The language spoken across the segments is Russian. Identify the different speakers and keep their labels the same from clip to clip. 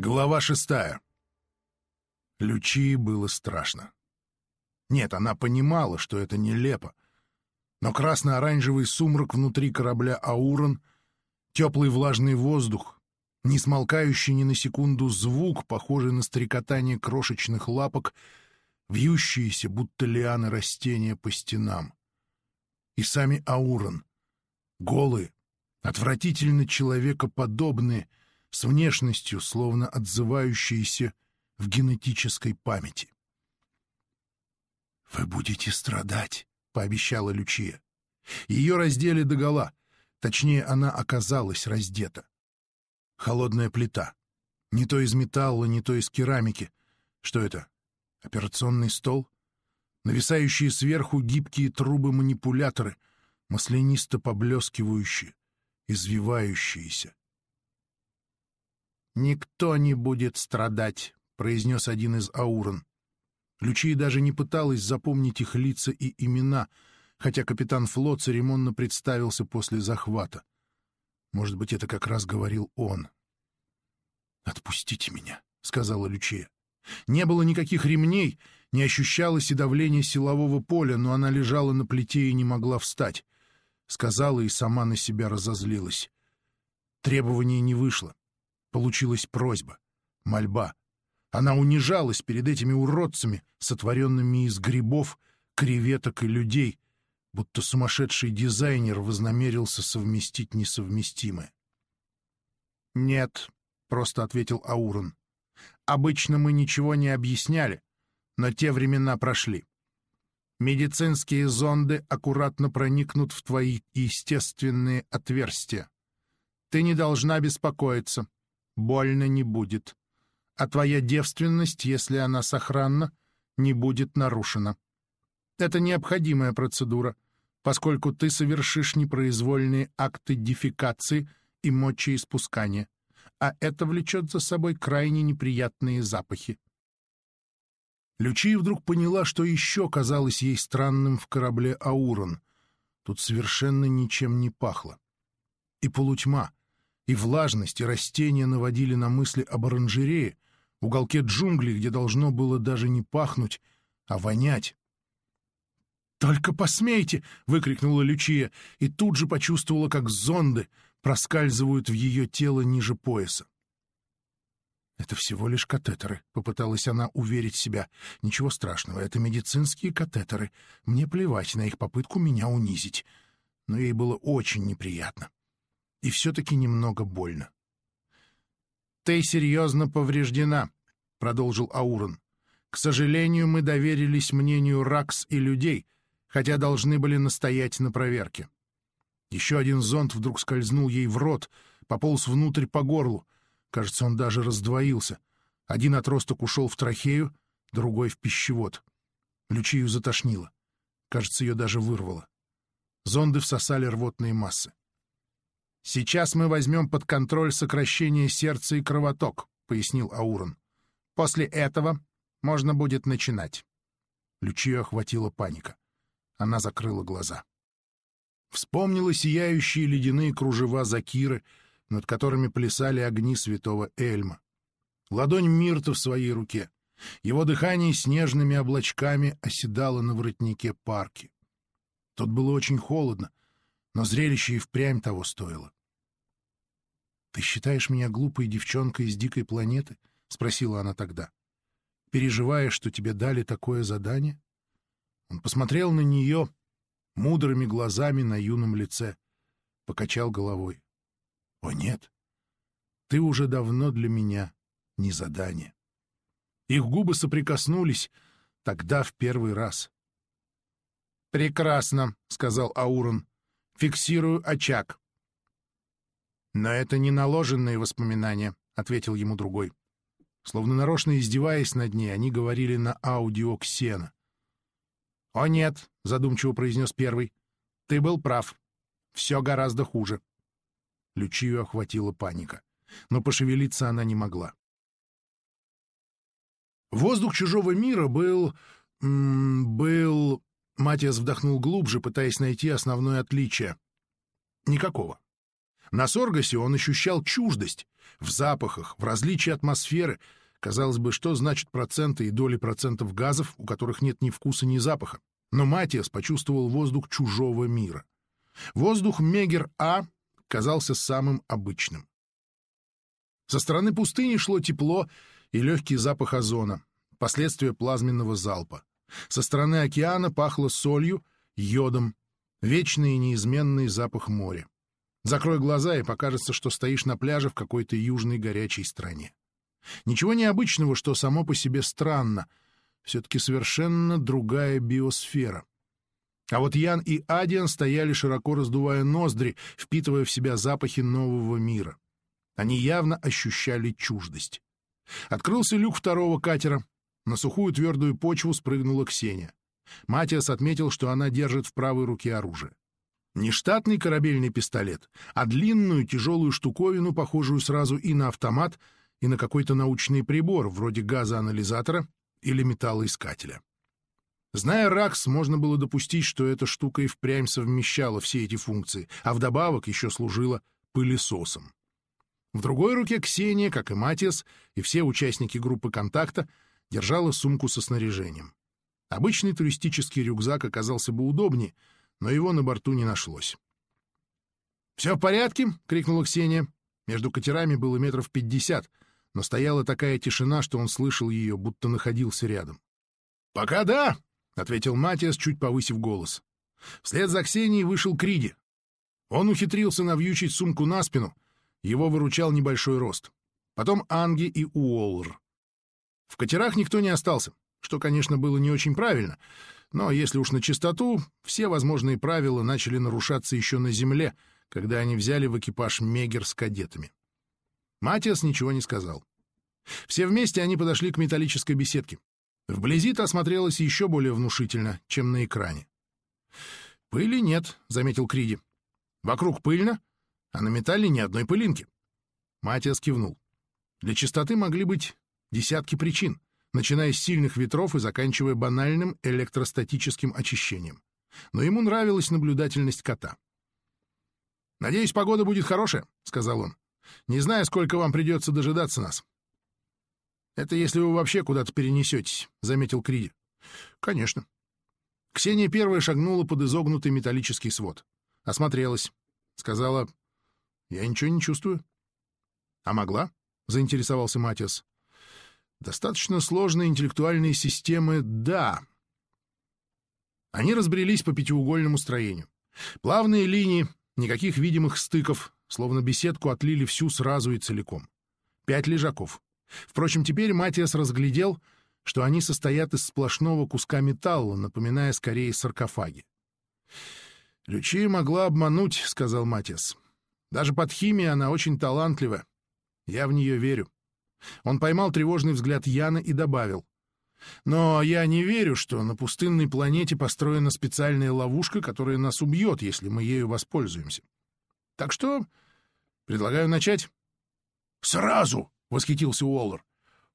Speaker 1: Глава шестая. Лючии было страшно. Нет, она понимала, что это нелепо. Но красно-оранжевый сумрак внутри корабля «Аурон», теплый влажный воздух, не смолкающий ни на секунду звук, похожий на стрекотание крошечных лапок, вьющиеся, будто лианы растения по стенам. И сами «Аурон», голые, отвратительно человекоподобные, с внешностью, словно отзывающейся в генетической памяти. «Вы будете страдать», — пообещала Лючия. Ее раздели догола, точнее, она оказалась раздета. Холодная плита. Не то из металла, не то из керамики. Что это? Операционный стол? Нависающие сверху гибкие трубы-манипуляторы, маслянисто поблескивающие, извивающиеся. «Никто не будет страдать», — произнес один из аурон. Лючия даже не пыталась запомнить их лица и имена, хотя капитан флот церемонно представился после захвата. Может быть, это как раз говорил он. «Отпустите меня», — сказала Лючия. Не было никаких ремней, не ощущалось и давление силового поля, но она лежала на плите и не могла встать. Сказала и сама на себя разозлилась. Требование не вышло. Получилась просьба, мольба. Она унижалась перед этими уродцами, сотворенными из грибов, креветок и людей, будто сумасшедший дизайнер вознамерился совместить несовместимое. «Нет», — просто ответил Аурон. «Обычно мы ничего не объясняли, но те времена прошли. Медицинские зонды аккуратно проникнут в твои естественные отверстия. Ты не должна беспокоиться больно не будет. А твоя девственность, если она сохранна, не будет нарушена. Это необходимая процедура, поскольку ты совершишь непроизвольные акты дефекации и мочеиспускания, а это влечет за собой крайне неприятные запахи. Лючия вдруг поняла, что еще казалось ей странным в корабле «Аурон». Тут совершенно ничем не пахло. И полутьма — и влажность, и растения наводили на мысли об оранжерее, уголке джунглей, где должно было даже не пахнуть, а вонять. «Только посмейте!» — выкрикнула Лючия, и тут же почувствовала, как зонды проскальзывают в ее тело ниже пояса. «Это всего лишь катетеры», — попыталась она уверить себя. «Ничего страшного, это медицинские катетеры. Мне плевать на их попытку меня унизить». Но ей было очень неприятно и все-таки немного больно. «Ты серьезно повреждена», — продолжил Аурон. «К сожалению, мы доверились мнению Ракс и людей, хотя должны были настоять на проверке». Еще один зонд вдруг скользнул ей в рот, пополз внутрь по горлу. Кажется, он даже раздвоился. Один отросток ушел в трахею, другой — в пищевод. Лючию затошнило. Кажется, ее даже вырвало. Зонды всосали рвотные массы. «Сейчас мы возьмем под контроль сокращение сердца и кровоток», — пояснил Аурон. «После этого можно будет начинать». Лючию охватила паника. Она закрыла глаза. Вспомнила сияющие ледяные кружева Закиры, над которыми плясали огни святого Эльма. Ладонь Мирта в своей руке. Его дыхание снежными облачками оседало на воротнике парки. Тут было очень холодно, но зрелище и впрямь того стоило. «Ты считаешь меня глупой девчонкой из дикой планеты?» — спросила она тогда. «Переживая, что тебе дали такое задание?» Он посмотрел на нее мудрыми глазами на юном лице, покачал головой. «О нет, ты уже давно для меня не задание». Их губы соприкоснулись тогда в первый раз. «Прекрасно», — сказал Аурон. «Фиксирую очаг». «Но это не наложенные воспоминания», — ответил ему другой. Словно нарочно издеваясь над ней, они говорили на аудио Ксена. «О нет», — задумчиво произнес первый, — «ты был прав. Все гораздо хуже». Лючию охватила паника, но пошевелиться она не могла. Воздух чужого мира был... был... Матиас вдохнул глубже, пытаясь найти основное отличие. Никакого. На Соргасе он ощущал чуждость в запахах, в различии атмосферы. Казалось бы, что значит проценты и доли процентов газов, у которых нет ни вкуса, ни запаха. Но Матиас почувствовал воздух чужого мира. Воздух Мегер-А казался самым обычным. Со стороны пустыни шло тепло и легкий запах озона, последствия плазменного залпа. Со стороны океана пахло солью, йодом, вечный и неизменный запах моря. Закрой глаза, и покажется, что стоишь на пляже в какой-то южной горячей стране. Ничего необычного, что само по себе странно. Все-таки совершенно другая биосфера. А вот Ян и Адиан стояли, широко раздувая ноздри, впитывая в себя запахи нового мира. Они явно ощущали чуждость. Открылся люк второго катера. На сухую твердую почву спрыгнула Ксения. Матиас отметил, что она держит в правой руке оружие. Не штатный корабельный пистолет, а длинную тяжелую штуковину, похожую сразу и на автомат, и на какой-то научный прибор, вроде газоанализатора или металлоискателя. Зная РАКС, можно было допустить, что эта штука и впрямь совмещала все эти функции, а вдобавок еще служила пылесосом. В другой руке Ксения, как и Матиас, и все участники группы контакта, держала сумку со снаряжением. Обычный туристический рюкзак оказался бы удобнее, но его на борту не нашлось. «Все в порядке?» — крикнула Ксения. Между катерами было метров пятьдесят, но стояла такая тишина, что он слышал ее, будто находился рядом. «Пока да!» — ответил Матиас, чуть повысив голос. Вслед за Ксенией вышел Криди. Он ухитрился навьючить сумку на спину, его выручал небольшой рост. Потом Анги и Уоллер. В катерах никто не остался, что, конечно, было не очень правильно — но если уж на чистоту, все возможные правила начали нарушаться еще на земле, когда они взяли в экипаж Мегер с кадетами. Матиас ничего не сказал. Все вместе они подошли к металлической беседке. Вблизи-то осмотрелась еще более внушительно, чем на экране. «Пыли нет», — заметил Криди. «Вокруг пыльно, а на металле ни одной пылинки». Матиас кивнул. Для чистоты могли быть десятки причин начиная с сильных ветров и заканчивая банальным электростатическим очищением. Но ему нравилась наблюдательность кота. «Надеюсь, погода будет хорошая», — сказал он. «Не знаю, сколько вам придется дожидаться нас». «Это если вы вообще куда-то перенесетесь», — заметил Криди. «Конечно». Ксения первая шагнула под изогнутый металлический свод. Осмотрелась. Сказала, «Я ничего не чувствую». «А могла?» — заинтересовался Матиас. Достаточно сложные интеллектуальные системы — да. Они разбрелись по пятиугольному строению. Плавные линии, никаких видимых стыков, словно беседку отлили всю сразу и целиком. Пять лежаков. Впрочем, теперь Матиас разглядел, что они состоят из сплошного куска металла, напоминая скорее саркофаги. «Лючи могла обмануть», — сказал Матиас. «Даже под химией она очень талантлива. Я в нее верю». Он поймал тревожный взгляд Яна и добавил. «Но я не верю, что на пустынной планете построена специальная ловушка, которая нас убьет, если мы ею воспользуемся. Так что предлагаю начать». «Сразу!» — восхитился Уоллер.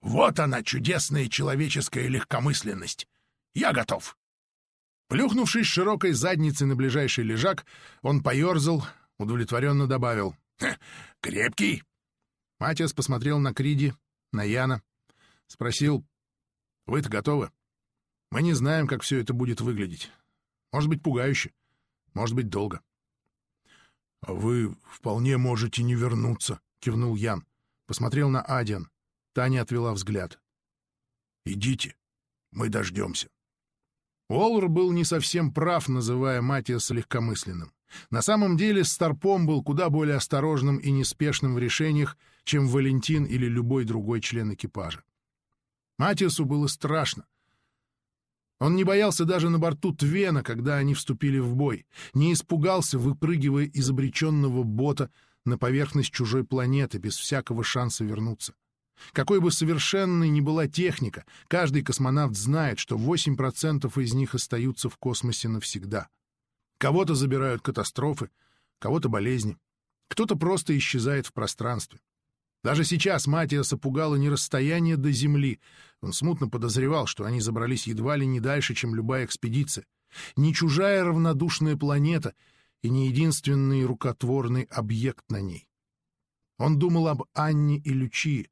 Speaker 1: «Вот она, чудесная человеческая легкомысленность! Я готов!» Плюхнувшись широкой задницей на ближайший лежак, он поерзал, удовлетворенно добавил. «Крепкий!» Матиас посмотрел на Криди, на Яна. Спросил, «Вы-то готовы? Мы не знаем, как все это будет выглядеть. Может быть, пугающе, может быть, долго». «А вы вполне можете не вернуться», — кивнул Ян. Посмотрел на Адиан. Таня отвела взгляд. «Идите, мы дождемся». Уоллер был не совсем прав, называя Матиаса легкомысленным. На самом деле Старпом был куда более осторожным и неспешным в решениях, чем Валентин или любой другой член экипажа. Матиасу было страшно. Он не боялся даже на борту Твена, когда они вступили в бой, не испугался, выпрыгивая из обреченного бота на поверхность чужой планеты без всякого шанса вернуться. Какой бы совершенной ни была техника, каждый космонавт знает, что 8% из них остаются в космосе навсегда — Кого-то забирают катастрофы, кого-то болезни, кто-то просто исчезает в пространстве. Даже сейчас Матиаса пугало не расстояние до Земли. Он смутно подозревал, что они забрались едва ли не дальше, чем любая экспедиция. Не чужая равнодушная планета и не единственный рукотворный объект на ней. Он думал об Анне и Лючи,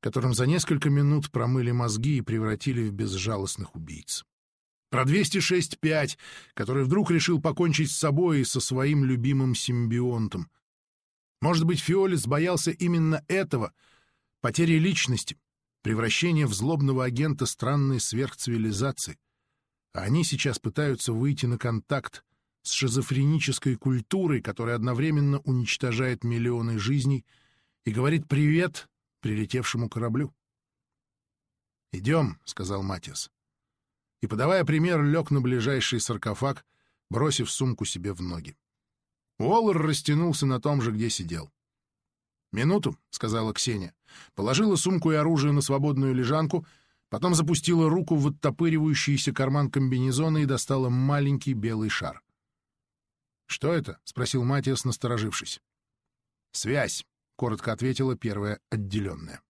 Speaker 1: которым за несколько минут промыли мозги и превратили в безжалостных убийц. Про 206-5, который вдруг решил покончить с собой и со своим любимым симбионтом. Может быть, Фиолис боялся именно этого — потери личности, превращения в злобного агента странной сверхцивилизации. А они сейчас пытаются выйти на контакт с шизофренической культурой, которая одновременно уничтожает миллионы жизней и говорит «привет» прилетевшему кораблю. «Идем», — сказал Матиас. И, подавая пример, лег на ближайший саркофаг, бросив сумку себе в ноги. Уоллер растянулся на том же, где сидел. «Минуту», — сказала Ксения. Положила сумку и оружие на свободную лежанку, потом запустила руку в оттопыривающийся карман комбинезона и достала маленький белый шар. «Что это?» — спросил Матиас, насторожившись. «Связь», — коротко ответила первая отделенная.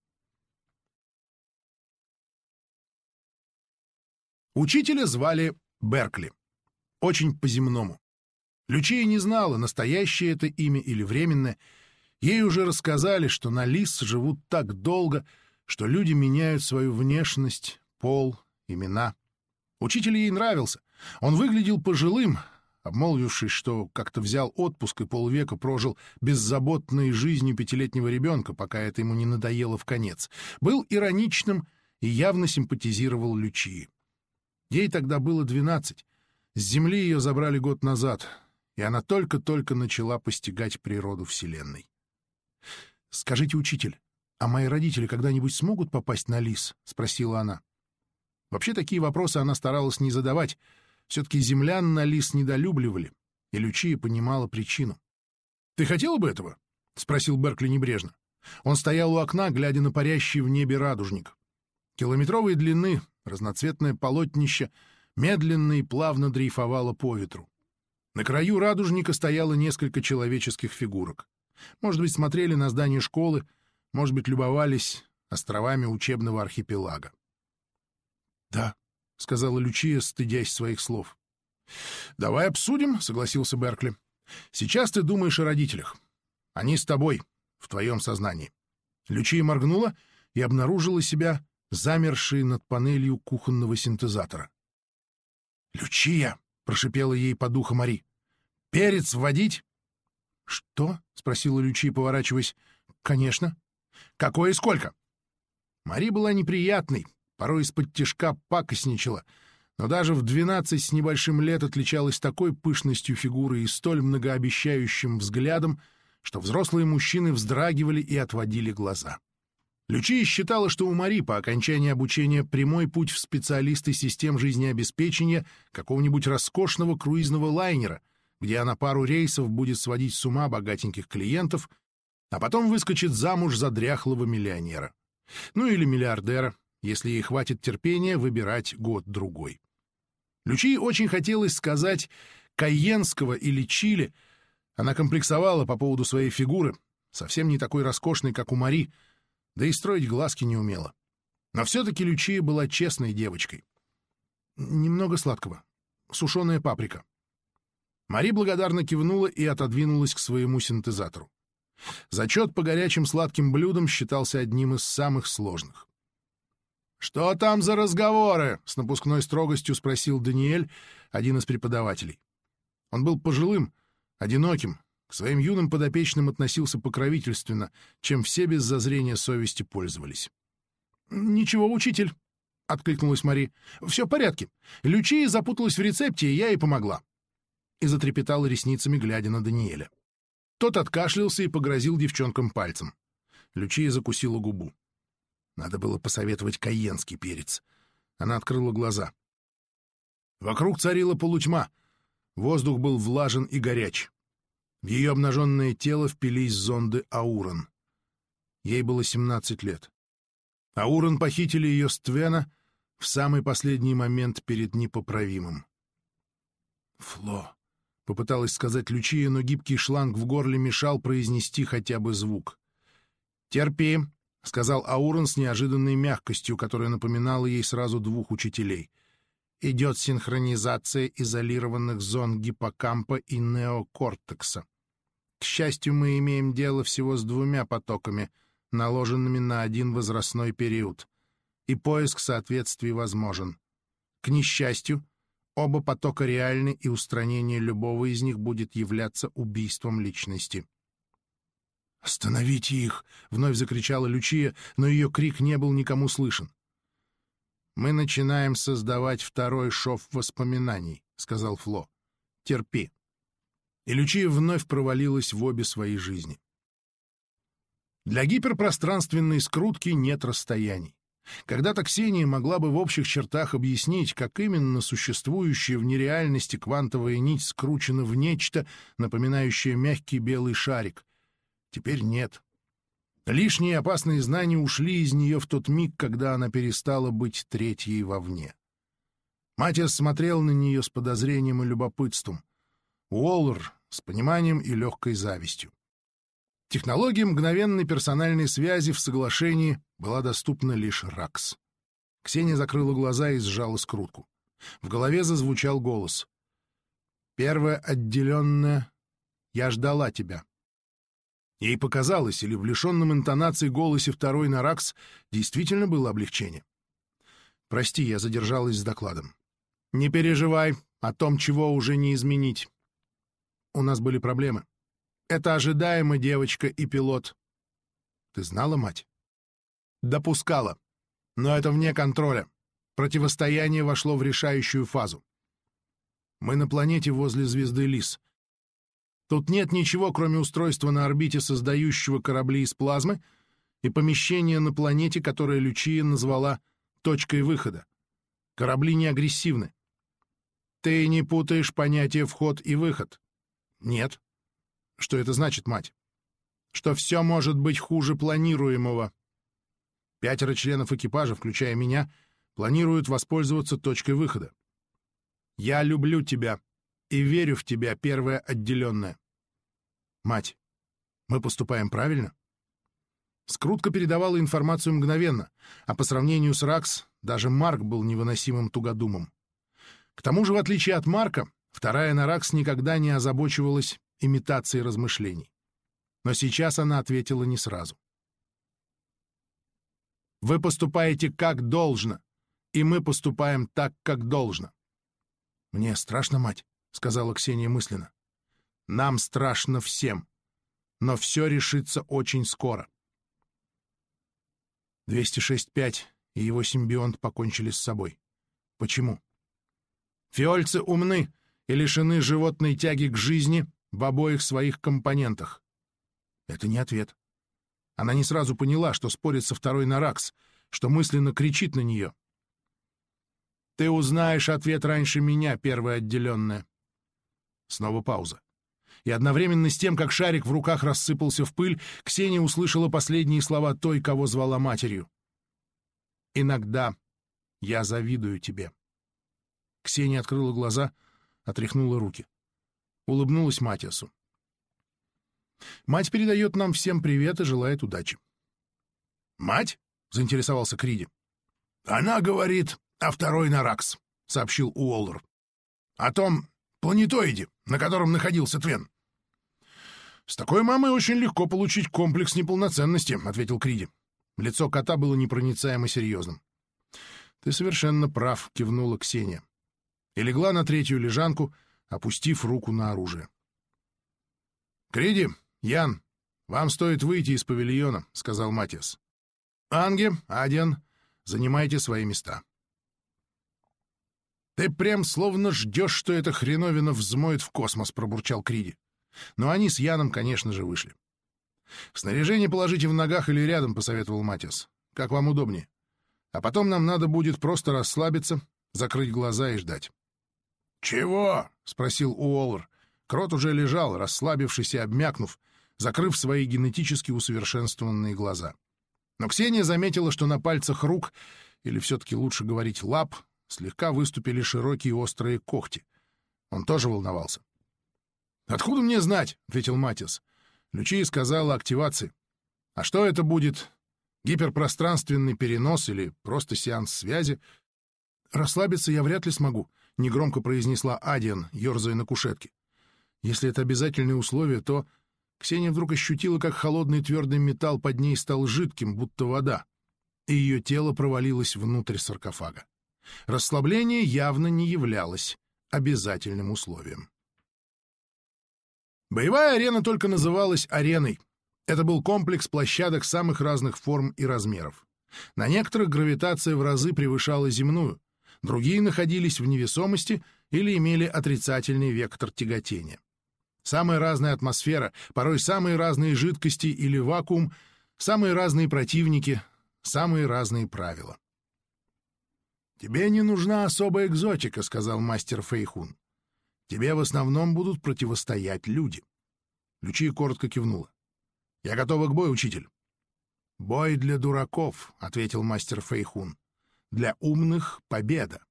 Speaker 1: Учителя звали Беркли. Очень по-земному. Лючия не знала, настоящее это имя или временное. Ей уже рассказали, что на Лис живут так долго, что люди меняют свою внешность, пол, имена. Учитель ей нравился. Он выглядел пожилым, обмолвившись, что как-то взял отпуск и полвека прожил беззаботной жизнью пятилетнего ребенка, пока это ему не надоело в конец. Был ироничным и явно симпатизировал Лючии. Ей тогда было двенадцать. С Земли ее забрали год назад, и она только-только начала постигать природу Вселенной. «Скажите, учитель, а мои родители когда-нибудь смогут попасть на Лис?» — спросила она. Вообще такие вопросы она старалась не задавать. Все-таки землян на Лис недолюбливали, и Лючия понимала причину. «Ты хотела бы этого?» — спросил Беркли небрежно. Он стоял у окна, глядя на парящий в небе радужник. Километровой длины разноцветное полотнище медленно и плавно дрейфовало по ветру. На краю радужника стояло несколько человеческих фигурок. Может быть, смотрели на здание школы, может быть, любовались островами учебного архипелага. «Да», — сказала Лючия, стыдясь своих слов. «Давай обсудим», — согласился Беркли. «Сейчас ты думаешь о родителях. Они с тобой, в твоем сознании». Лючия моргнула и обнаружила себя замершей над панелью кухонного синтезатора. «Лючия!» — прошипела ей по духу Мари. «Перец вводить?» «Что?» — спросила Лючия, поворачиваясь. «Конечно». «Какое и сколько?» Мари была неприятной, порой из-под тишка пакостничала, но даже в двенадцать с небольшим лет отличалась такой пышностью фигуры и столь многообещающим взглядом, что взрослые мужчины вздрагивали и отводили глаза. Лючия считала, что у Мари по окончании обучения прямой путь в специалисты систем жизнеобеспечения какого-нибудь роскошного круизного лайнера, где она пару рейсов будет сводить с ума богатеньких клиентов, а потом выскочит замуж за дряхлого миллионера. Ну или миллиардера, если ей хватит терпения выбирать год-другой. Лючии очень хотелось сказать «Кайенского» или «Чили». Она комплексовала по поводу своей фигуры, совсем не такой роскошной, как у Мари, да и строить глазки не умела. Но все-таки Лючия была честной девочкой. Немного сладкого. Сушеная паприка. Мари благодарно кивнула и отодвинулась к своему синтезатору. Зачет по горячим сладким блюдам считался одним из самых сложных. «Что там за разговоры?» — с напускной строгостью спросил Даниэль, один из преподавателей. Он был пожилым, одиноким, к своим юным подопечным относился покровительственно, чем все без зазрения совести пользовались. «Ничего, учитель», — откликнулась Мари. «Все в порядке. Лючия запуталась в рецепте, и я ей помогла». И затрепетала ресницами, глядя на Даниэля. Тот откашлялся и погрозил девчонкам пальцем. Лючия закусила губу. Надо было посоветовать каенский перец. Она открыла глаза. Вокруг царила полутьма. Воздух был влажен и горяч. В ее обнаженное тело впились зонды Аурон. Ей было 17 лет. Аурон похитили ее с Твена в самый последний момент перед непоправимым. «Фло», — попыталась сказать Лючия, но гибкий шланг в горле мешал произнести хотя бы звук. «Терпи», — сказал Аурон с неожиданной мягкостью, которая напоминала ей сразу двух учителей. Идет синхронизация изолированных зон гиппокампа и неокортекса. К счастью, мы имеем дело всего с двумя потоками, наложенными на один возрастной период, и поиск соответствий возможен. К несчастью, оба потока реальны, и устранение любого из них будет являться убийством личности. «Остановите их!» — вновь закричала Лючия, но ее крик не был никому слышен. «Мы начинаем создавать второй шов воспоминаний», — сказал Фло. «Терпи». И Лючия вновь провалилась в обе свои жизни. Для гиперпространственной скрутки нет расстояний. Когда-то Ксения могла бы в общих чертах объяснить, как именно существующая в нереальности квантовая нить скручена в нечто, напоминающее мягкий белый шарик. Теперь нет. Лишние опасные знания ушли из нее в тот миг, когда она перестала быть третьей вовне. Матиас смотрел на нее с подозрением и любопытством. Уоллер — с пониманием и легкой завистью. Технология мгновенной персональной связи в соглашении была доступна лишь РАКС. Ксения закрыла глаза и сжала скрутку. В голове зазвучал голос. «Первая отделенная. Я ждала тебя». Ей показалось, или в лишенном интонации голосе второй на РАКС действительно было облегчение. «Прости, я задержалась с докладом. Не переживай о том, чего уже не изменить. У нас были проблемы. Это ожидаемо, девочка и пилот. Ты знала, мать? Допускала. Но это вне контроля. Противостояние вошло в решающую фазу. Мы на планете возле звезды Лис. Тут нет ничего, кроме устройства на орбите, создающего корабли из плазмы, и помещения на планете, которое Лючия назвала «точкой выхода». Корабли не агрессивны. Ты не путаешь понятия «вход» и «выход». Нет. Что это значит, мать? Что все может быть хуже планируемого. Пятеро членов экипажа, включая меня, планируют воспользоваться точкой выхода. Я люблю тебя и верю в тебя, первая отделенная. Мать, мы поступаем правильно? Скрутка передавала информацию мгновенно, а по сравнению с Ракс даже Марк был невыносимым тугодумом. К тому же, в отличие от Марка, вторая Наракс никогда не озабочивалась имитацией размышлений. Но сейчас она ответила не сразу. «Вы поступаете как должно, и мы поступаем так, как должно». «Мне страшно, мать», — сказала Ксения мысленно. «Нам страшно всем, но все решится очень скоро». 206-5 и его симбионт покончили с собой. Почему? Фиольцы умны и лишены животной тяги к жизни в обоих своих компонентах. Это не ответ. Она не сразу поняла, что спорит со второй Наракс, что мысленно кричит на нее. «Ты узнаешь ответ раньше меня, первая отделенная». Снова пауза. И одновременно с тем, как шарик в руках рассыпался в пыль, Ксения услышала последние слова той, кого звала матерью. «Иногда я завидую тебе». Ксения открыла глаза, отряхнула руки улыбнулась Матиасу. Мать передает нам всем привет и желает удачи. «Мать?» — заинтересовался Криди. «Она говорит о второй Наракс», — сообщил Уоллер. «О том планетоиде, на котором находился Твен». «С такой мамой очень легко получить комплекс неполноценности», — ответил Криди. Лицо кота было непроницаемо серьезным. «Ты совершенно прав», — кивнула Ксения. И легла на третью лежанку, опустив руку на оружие. «Криди, Ян, вам стоит выйти из павильона», — сказал Матиас. «Анге, Адиан, занимайте свои места». «Ты прям словно ждешь, что эта хреновина взмоет в космос», — пробурчал Криди. Но они с Яном, конечно же, вышли. «Снаряжение положите в ногах или рядом», — посоветовал Матиас. «Как вам удобнее. А потом нам надо будет просто расслабиться, закрыть глаза и ждать». «Чего?» — спросил Уоллер. Крот уже лежал, расслабившись и обмякнув, закрыв свои генетически усовершенствованные глаза. Но Ксения заметила, что на пальцах рук, или все-таки лучше говорить лап, слегка выступили широкие острые когти. Он тоже волновался. «Откуда мне знать?» — ответил Матис. Лючия сказала активации. «А что это будет? Гиперпространственный перенос или просто сеанс связи?» «Расслабиться я вряд ли смогу», — негромко произнесла Адиан, ерзая на кушетке. «Если это обязательные условия, то...» Ксения вдруг ощутила, как холодный твердый металл под ней стал жидким, будто вода, и ее тело провалилось внутрь саркофага. Расслабление явно не являлось обязательным условием. Боевая арена только называлась ареной. Это был комплекс площадок самых разных форм и размеров. На некоторых гравитация в разы превышала земную, другие находились в невесомости или имели отрицательный вектор тяготения. Самая разная атмосфера, порой самые разные жидкости или вакуум, самые разные противники, самые разные правила. «Тебе не нужна особая экзотика», — сказал мастер Фейхун. «Тебе в основном будут противостоять люди». Лючия коротко кивнула. «Я готова к бою, учитель». «Бой для дураков», — ответил мастер Фейхун. «Для умных — победа».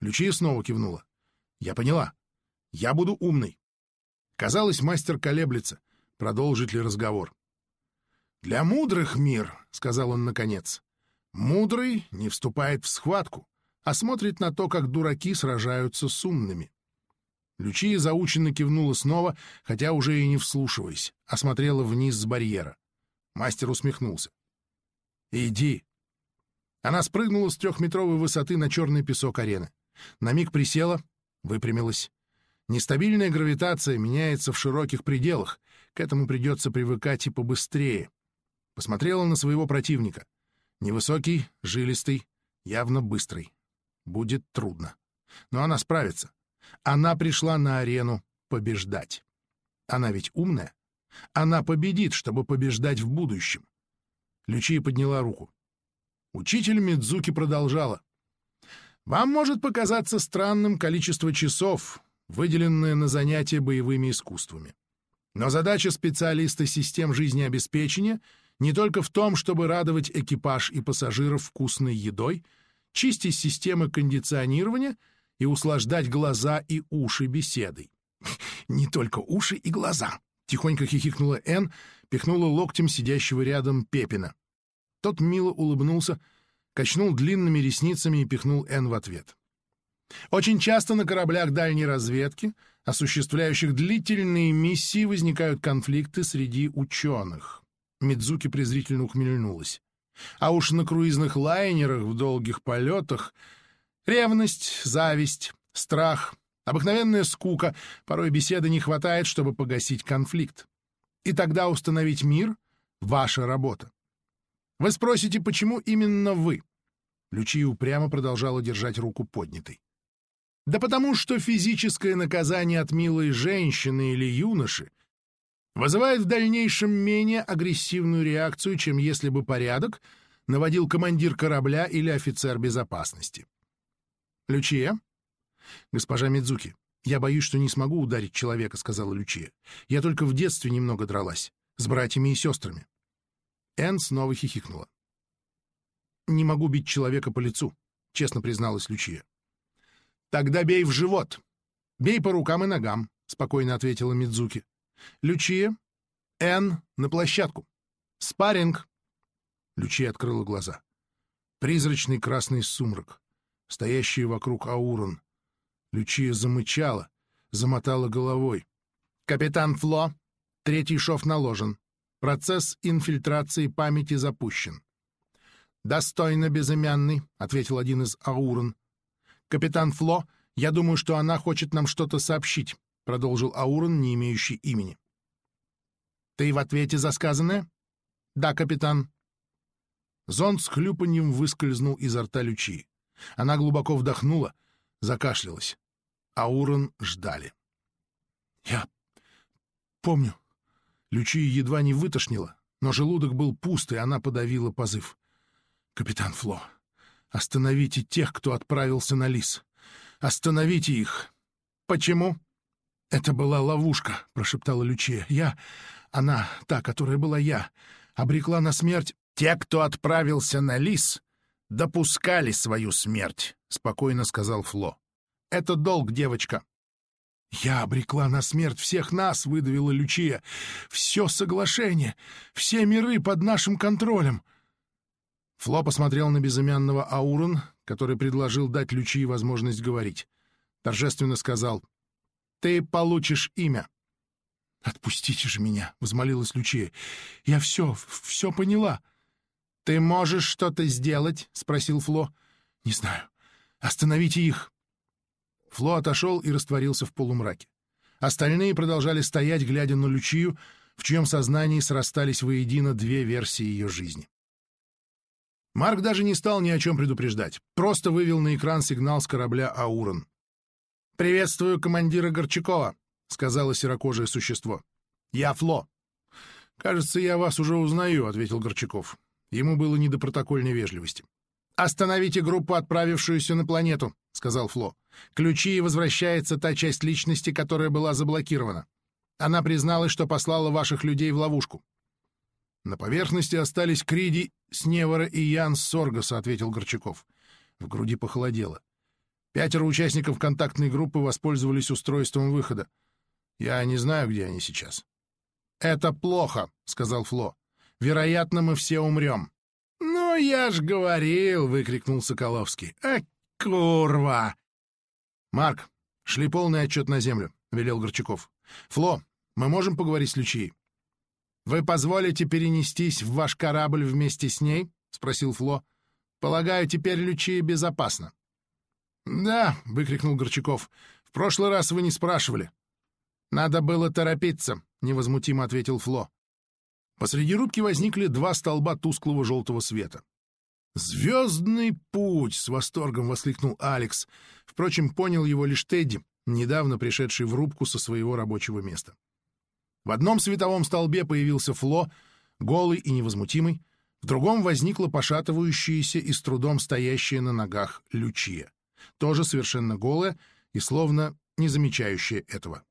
Speaker 1: Лючия снова кивнула. «Я поняла. Я буду умной». Казалось, мастер колеблется, продолжит ли разговор. «Для мудрых мир», — сказал он наконец. Мудрый не вступает в схватку, а смотрит на то, как дураки сражаются с умными. Лючия заученно кивнула снова, хотя уже и не вслушиваясь, а смотрела вниз с барьера. Мастер усмехнулся. «Иди». Она спрыгнула с трехметровой высоты на черный песок арены. На миг присела, выпрямилась. Нестабильная гравитация меняется в широких пределах. К этому придется привыкать и побыстрее. Посмотрела на своего противника. Невысокий, жилистый, явно быстрый. Будет трудно. Но она справится. Она пришла на арену побеждать. Она ведь умная. Она победит, чтобы побеждать в будущем. Лючия подняла руку. Учитель Мидзуки продолжала. «Вам может показаться странным количество часов, выделенное на занятия боевыми искусствами. Но задача специалиста систем жизнеобеспечения — не только в том, чтобы радовать экипаж и пассажиров вкусной едой, чистить системы кондиционирования и услаждать глаза и уши беседой. «Не только уши и глаза!» — тихонько хихикнула Энн, пихнула локтем сидящего рядом Пепина. Тот мило улыбнулся, качнул длинными ресницами и пихнул Энн в ответ. Очень часто на кораблях дальней разведки, осуществляющих длительные миссии, возникают конфликты среди ученых. Мидзуки презрительно ухмельнулась. А уж на круизных лайнерах в долгих полетах ревность, зависть, страх, обыкновенная скука, порой беседы не хватает, чтобы погасить конфликт. И тогда установить мир — ваша работа. Вы спросите, почему именно вы? Лючия упрямо продолжала держать руку поднятой. Да потому что физическое наказание от милой женщины или юноши вызывает в дальнейшем менее агрессивную реакцию, чем если бы порядок наводил командир корабля или офицер безопасности. «Лючия?» «Госпожа Мидзуки, я боюсь, что не смогу ударить человека», — сказала Лючия. «Я только в детстве немного дралась, с братьями и сестрами». Энн снова хихикнула. «Не могу бить человека по лицу», — честно призналась Лючия. «Тогда бей в живот. Бей по рукам и ногам», — спокойно ответила Мидзуки. «Лючия, Н на площадку. Спарринг!» Лючия открыла глаза. Призрачный красный сумрак, стоящий вокруг Аурон. Лючия замычала, замотала головой. «Капитан Фло, третий шов наложен. Процесс инфильтрации памяти запущен». «Достойно безымянный», — ответил один из Аурон. «Капитан Фло, я думаю, что она хочет нам что-то сообщить. — продолжил Аурон, не имеющий имени. «Ты в ответе за сказанное?» «Да, капитан». Зонд с хлюпаньем выскользнул изо рта Лючи. Она глубоко вдохнула, закашлялась. Аурон ждали. «Я помню». Лючи едва не вытошнила, но желудок был пуст, и она подавила позыв. «Капитан Фло, остановите тех, кто отправился на лис. Остановите их!» «Почему?» «Это была ловушка», — прошептала Лючия. «Я... Она, та, которая была я, обрекла на смерть...» «Те, кто отправился на лис, допускали свою смерть», — спокойно сказал Фло. «Это долг, девочка». «Я обрекла на смерть всех нас», — выдавила Лючия. «Все соглашение, все миры под нашим контролем». Фло посмотрел на безымянного Аурон, который предложил дать Лючии возможность говорить. Торжественно сказал, «Ты получишь имя». «Отпустите же меня!» — взмолилась Лючия. «Я все, все поняла». «Ты можешь что-то сделать?» — спросил Фло. «Не знаю. Остановите их!» Фло отошел и растворился в полумраке. Остальные продолжали стоять, глядя на Лючию, в чьем сознании срастались воедино две версии ее жизни. Марк даже не стал ни о чем предупреждать, просто вывел на экран сигнал с корабля «Аурон». «Приветствую командира Горчакова», — сказала серокожее существо. «Я Фло». «Кажется, я вас уже узнаю», — ответил Горчаков. Ему было не до протокольной вежливости. «Остановите группу, отправившуюся на планету», — сказал Фло. «Ключи и возвращается та часть личности, которая была заблокирована. Она призналась, что послала ваших людей в ловушку». «На поверхности остались Криди, Сневара и Ян Соргаса», — ответил Горчаков. В груди похолодело. Пятеро участников контактной группы воспользовались устройством выхода. Я не знаю, где они сейчас. «Это плохо», — сказал Фло. «Вероятно, мы все умрем». «Ну, я ж говорил!» — выкрикнул Соколовский. «А, курва!» «Марк, шли полный отчет на землю», — велел Горчаков. «Фло, мы можем поговорить с Лючией?» «Вы позволите перенестись в ваш корабль вместе с ней?» — спросил Фло. «Полагаю, теперь Лючия безопасна». «Да», — выкрикнул Горчаков. «В прошлый раз вы не спрашивали». «Надо было торопиться», — невозмутимо ответил Фло. Посреди рубки возникли два столба тусклого желтого света. «Звездный путь!» — с восторгом воскликнул Алекс. Впрочем, понял его лишь Тедди, недавно пришедший в рубку со своего рабочего места. В одном световом столбе появился Фло, голый и невозмутимый, в другом возникла пошатывающаяся и с трудом стоящая на ногах Лючия, тоже совершенно голая и словно не замечающая этого.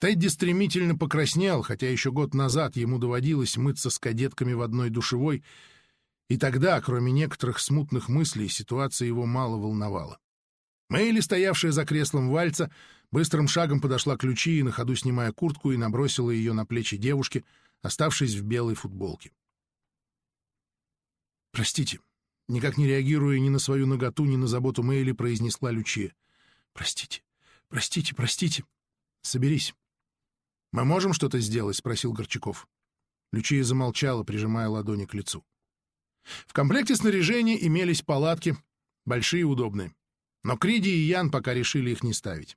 Speaker 1: Тедди стремительно покраснел, хотя еще год назад ему доводилось мыться с кадетками в одной душевой, и тогда, кроме некоторых смутных мыслей, ситуация его мало волновала. Мэйли, стоявшая за креслом вальца, быстрым шагом подошла к ключи и на ходу снимая куртку и набросила ее на плечи девушки, оставшись в белой футболке. «Простите», никак не реагируя ни на свою наготу, ни на заботу Мэйли, произнесла Лючия. «Простите, простите, простите. Соберись. «Мы можем что-то сделать?» — спросил Горчаков. Лючия замолчала, прижимая ладони к лицу. В комплекте снаряжения имелись палатки, большие и удобные. Но Криди и Ян пока решили их не ставить.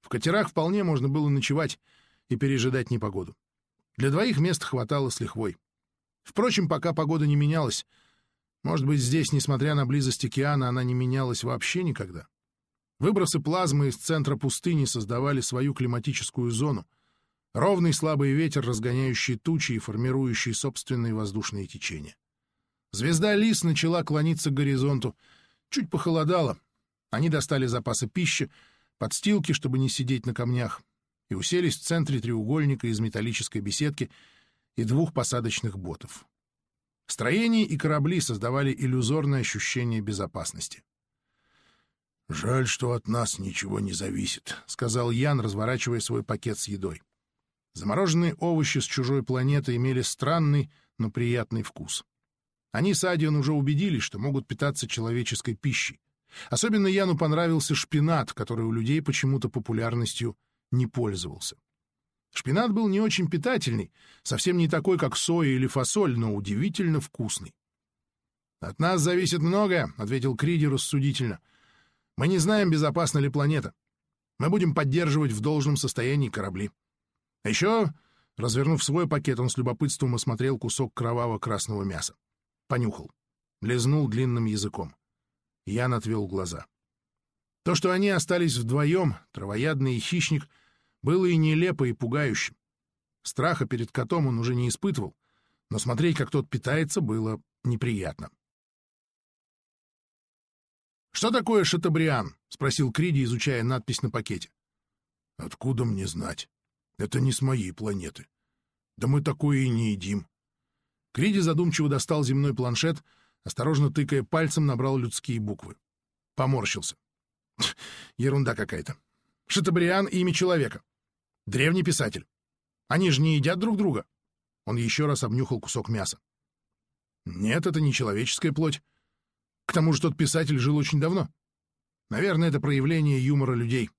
Speaker 1: В катерах вполне можно было ночевать и пережидать непогоду. Для двоих мест хватало с лихвой. Впрочем, пока погода не менялась, может быть, здесь, несмотря на близость океана, она не менялась вообще никогда. Выбросы плазмы из центра пустыни создавали свою климатическую зону — Ровный слабый ветер, разгоняющий тучи и формирующий собственные воздушные течения. Звезда Лис начала клониться к горизонту. Чуть похолодало. Они достали запасы пищи, подстилки, чтобы не сидеть на камнях, и уселись в центре треугольника из металлической беседки и двух посадочных ботов. Строение и корабли создавали иллюзорное ощущение безопасности. «Жаль, что от нас ничего не зависит», — сказал Ян, разворачивая свой пакет с едой. Замороженные овощи с чужой планеты имели странный, но приятный вкус. Они с Адион уже убедились, что могут питаться человеческой пищей. Особенно Яну понравился шпинат, который у людей почему-то популярностью не пользовался. Шпинат был не очень питательный, совсем не такой, как соя или фасоль, но удивительно вкусный. «От нас зависит многое», — ответил Криди рассудительно. «Мы не знаем, безопасна ли планета. Мы будем поддерживать в должном состоянии корабли. А еще, развернув свой пакет, он с любопытством осмотрел кусок кроваво-красного мяса. Понюхал. Лизнул длинным языком. Ян отвел глаза. То, что они остались вдвоем, травоядный и хищник, было и нелепо, и пугающим. Страха перед котом он уже не испытывал, но смотреть, как тот питается, было неприятно. «Что такое шатабриан?» — спросил Криди, изучая надпись на пакете. «Откуда мне знать?» Это не с моей планеты. Да мы такое и не едим. Криди задумчиво достал земной планшет, осторожно тыкая пальцем, набрал людские буквы. Поморщился. Ерунда какая-то. Шатабриан — имя человека. Древний писатель. Они же не едят друг друга. Он еще раз обнюхал кусок мяса. Нет, это не человеческая плоть. К тому же тот писатель жил очень давно. Наверное, это проявление юмора людей.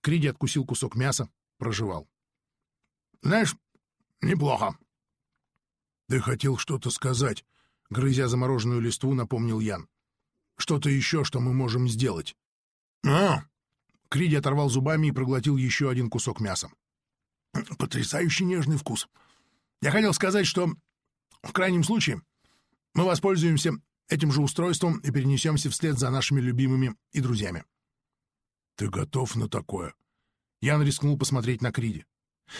Speaker 1: Криди откусил кусок мяса, проживал. Знаешь, неплохо. Ты хотел что-то сказать, грызя замороженную листву, напомнил Ян. Что-то еще, что мы можем сделать. А! Криди оторвал зубами и проглотил еще один кусок мяса. Потрясающе нежный вкус. Я хотел сказать, что в крайнем случае мы воспользуемся этим же устройством и перенесемся вслед за нашими любимыми и друзьями. Ты готов на такое? Ян рискнул посмотреть на Криди.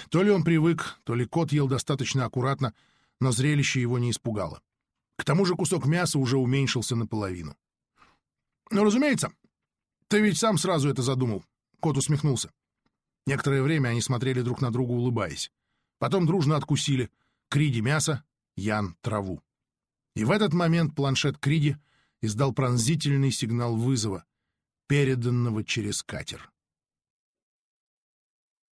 Speaker 1: То ли он привык, то ли кот ел достаточно аккуратно, но зрелище его не испугало. К тому же кусок мяса уже уменьшился наполовину. «Ну, разумеется. Ты ведь сам сразу это задумал», — кот усмехнулся. Некоторое время они смотрели друг на друга, улыбаясь. Потом дружно откусили. Криди — мясо, Ян — траву. И в этот момент планшет Криди издал пронзительный сигнал вызова, переданного через катер.